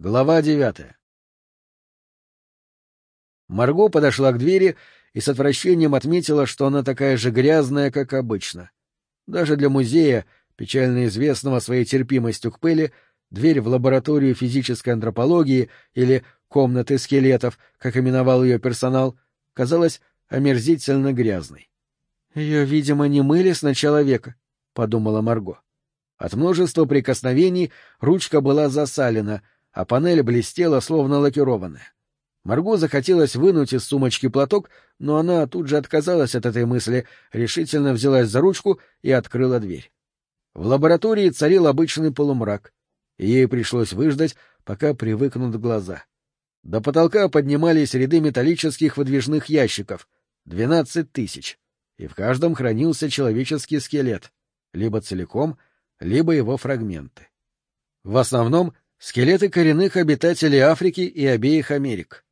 Глава девятая. Марго подошла к двери и с отвращением отметила, что она такая же грязная, как обычно. Даже для музея, печально известного своей терпимостью к пыли, дверь в лабораторию физической антропологии или комнаты скелетов, как именовал ее персонал, казалась омерзительно грязной. Ее, видимо, не мыли с начала века, — подумала Марго. От множества прикосновений ручка была засалена — а панель блестела, словно лакированная. Марго захотелось вынуть из сумочки платок, но она тут же отказалась от этой мысли, решительно взялась за ручку и открыла дверь. В лаборатории царил обычный полумрак, ей пришлось выждать, пока привыкнут глаза. До потолка поднимались ряды металлических выдвижных ящиков — двенадцать тысяч, и в каждом хранился человеческий скелет, либо целиком, либо его фрагменты. В основном скелеты коренных обитателей Африки и обеих Америк.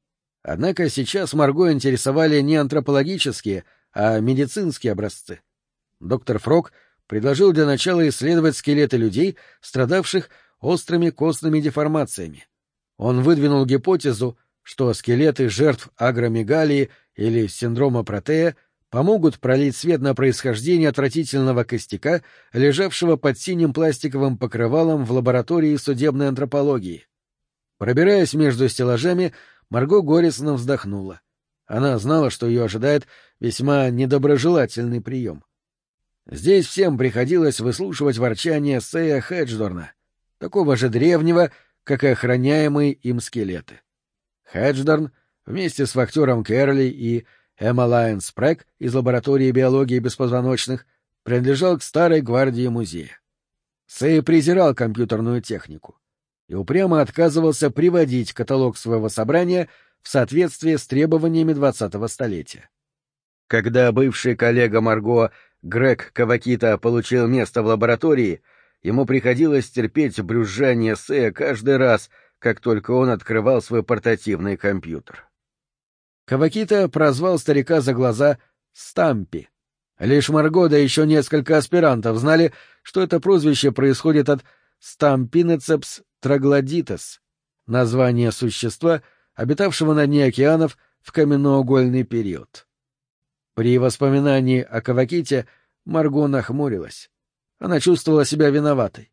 Однако сейчас Марго интересовали не антропологические, а медицинские образцы. Доктор Фрог предложил для начала исследовать скелеты людей, страдавших острыми костными деформациями. Он выдвинул гипотезу, что скелеты жертв агромегалии или синдрома протея помогут пролить свет на происхождение отвратительного костяка, лежавшего под синим пластиковым покрывалом в лаборатории судебной антропологии. Пробираясь между стеллажами, Марго горестно вздохнула. Она знала, что ее ожидает весьма недоброжелательный прием. Здесь всем приходилось выслушивать ворчание Сэя Хедждорна, такого же древнего, как и охраняемые им скелеты. Хедждорн вместе с вахтером Кэрли и Эмма Лайонс Прэк из лаборатории биологии беспозвоночных принадлежал к старой гвардии музея. Сэй презирал компьютерную технику и упрямо отказывался приводить каталог своего собрания в соответствии с требованиями двадцатого столетия. Когда бывший коллега Марго Грег Кавакита получил место в лаборатории, ему приходилось терпеть брюзжание Сэя каждый раз, как только он открывал свой портативный компьютер. Кавакита прозвал старика за глаза Стампи. Лишь Марго да еще несколько аспирантов знали, что это прозвище происходит от Стампинецепс троглодитес, название существа, обитавшего на дне океанов в каменноугольный период. При воспоминании о Каваките Марго нахмурилась. Она чувствовала себя виноватой.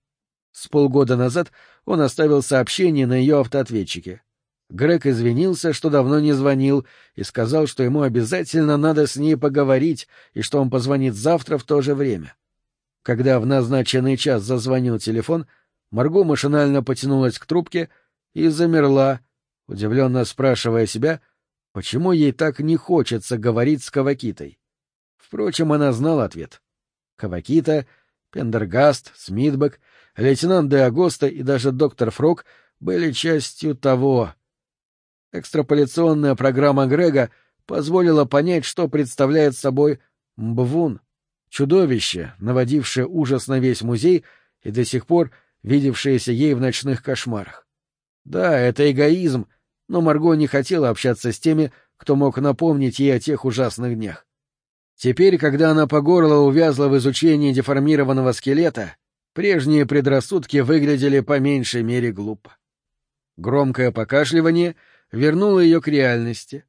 С полгода назад он оставил сообщение на ее автоответчике. Грег извинился, что давно не звонил, и сказал, что ему обязательно надо с ней поговорить, и что он позвонит завтра в то же время. Когда в назначенный час зазвонил телефон, Марго машинально потянулась к трубке и замерла, удивленно спрашивая себя, почему ей так не хочется говорить с Кавакитой. Впрочем, она знала ответ. Кавакита, Пендергаст, Смитбек, лейтенант де Агоста и даже доктор Фрог были частью того, Экстраполяционная программа Грега позволила понять, что представляет собой Мбвун — чудовище, наводившее ужас на весь музей и до сих пор видевшееся ей в ночных кошмарах. Да, это эгоизм, но Марго не хотела общаться с теми, кто мог напомнить ей о тех ужасных днях. Теперь, когда она по горло увязла в изучении деформированного скелета, прежние предрассудки выглядели по меньшей мере глупо. Громкое покашливание — вернула ее к реальности.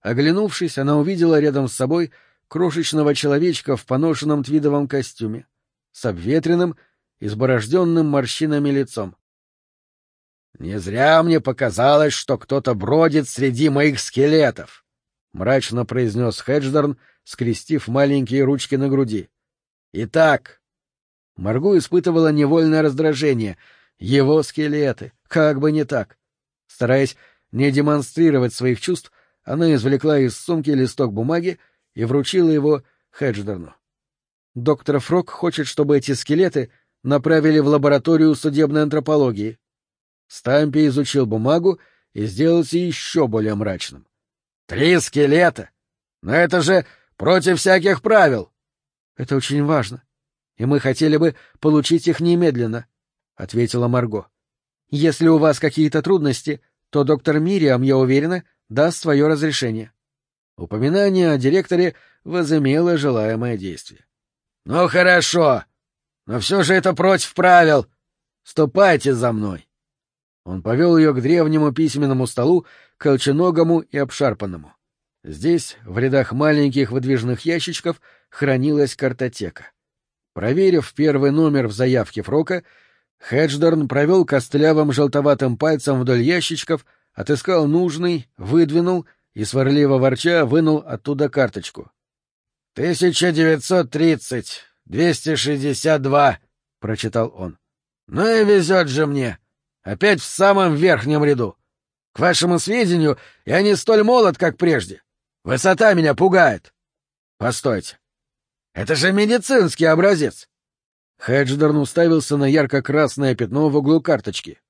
Оглянувшись, она увидела рядом с собой крошечного человечка в поношенном твидовом костюме, с обветренным, изборожденным морщинами лицом. — Не зря мне показалось, что кто-то бродит среди моих скелетов, — мрачно произнес Хедждорн, скрестив маленькие ручки на груди. — Итак... Марго испытывала невольное раздражение. Его скелеты, как бы не так. Стараясь не демонстрировать своих чувств, она извлекла из сумки листок бумаги и вручила его Хедждерну. Доктор Фрок хочет, чтобы эти скелеты направили в лабораторию судебной антропологии. Стампи изучил бумагу и сделался еще более мрачным. — Три скелета! Но это же против всяких правил! — Это очень важно, и мы хотели бы получить их немедленно, — ответила Марго. — Если у вас какие-то трудности, то доктор Мириам, я уверена, даст свое разрешение. Упоминание о директоре возымело желаемое действие. — Ну хорошо, но все же это против правил. Ступайте за мной. Он повел ее к древнему письменному столу, колченогому и обшарпанному. Здесь, в рядах маленьких выдвижных ящичков, хранилась картотека. Проверив первый номер в заявке Фрока, Хедждорн провел костлявым желтоватым пальцем вдоль ящичков, отыскал нужный, выдвинул и, сварливо ворча, вынул оттуда карточку. — Тысяча девятьсот тридцать, двести шестьдесят два, — прочитал он. — Ну и везет же мне. Опять в самом верхнем ряду. К вашему сведению, я не столь молод, как прежде. Высота меня пугает. Постойте. Это же медицинский образец. Хедждерн уставился на ярко-красное пятно в углу карточки.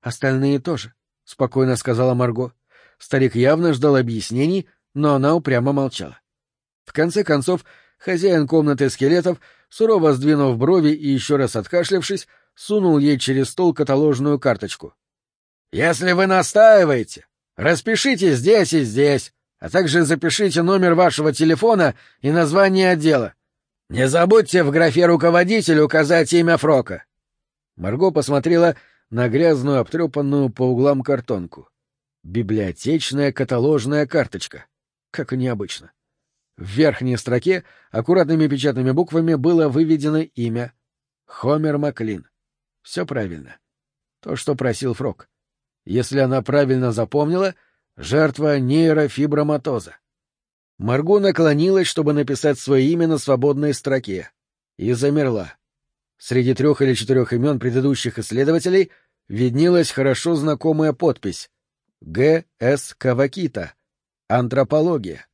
Остальные тоже, — спокойно сказала Марго. Старик явно ждал объяснений, но она упрямо молчала. В конце концов, хозяин комнаты скелетов, сурово сдвинув брови и еще раз откашлявшись, сунул ей через стол каталожную карточку. — Если вы настаиваете, распишите здесь и здесь, а также запишите номер вашего телефона и название отдела. Не забудьте в графе «Руководитель» указать имя Фрока. Марго посмотрела на грязную, обтрепанную по углам картонку. Библиотечная каталожная карточка. Как необычно. В верхней строке аккуратными печатными буквами было выведено имя — Хомер Маклин. Все правильно. То, что просил Фрок. Если она правильно запомнила, жертва нейрофиброматоза. Марго наклонилась, чтобы написать свое имя на свободной строке, и замерла. Среди трех или четырех имен предыдущих исследователей виднелась хорошо знакомая подпись «Г. С. Кавакита. Антропология».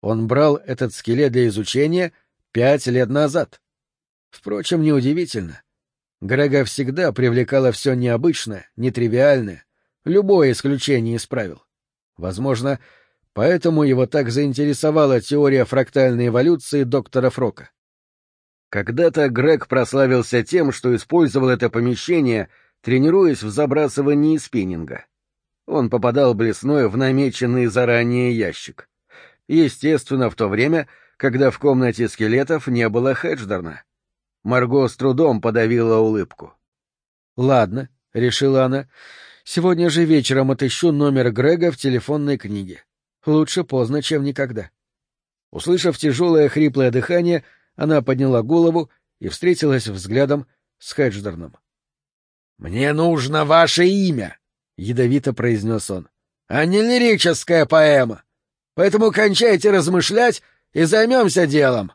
Он брал этот скелет для изучения пять лет назад. Впрочем, неудивительно. Грега всегда привлекало все необычное, нетривиальное, любое исключение из правил. Возможно, поэтому его так заинтересовала теория фрактальной эволюции доктора Фрока. Когда-то Грег прославился тем, что использовал это помещение, тренируясь в забрасывании спиннинга. Он попадал блесной в намеченный заранее ящик. Естественно, в то время, когда в комнате скелетов не было Хедждерна. Марго с трудом подавила улыбку. «Ладно», — решила она, — «сегодня же вечером отыщу номер Грега в телефонной книге. Лучше поздно, чем никогда». Услышав тяжелое хриплое дыхание, она подняла голову и встретилась взглядом с Хедждерном. «Мне нужно ваше имя», — ядовито произнес он, — «а не лирическая поэма. Поэтому кончайте размышлять и займемся делом».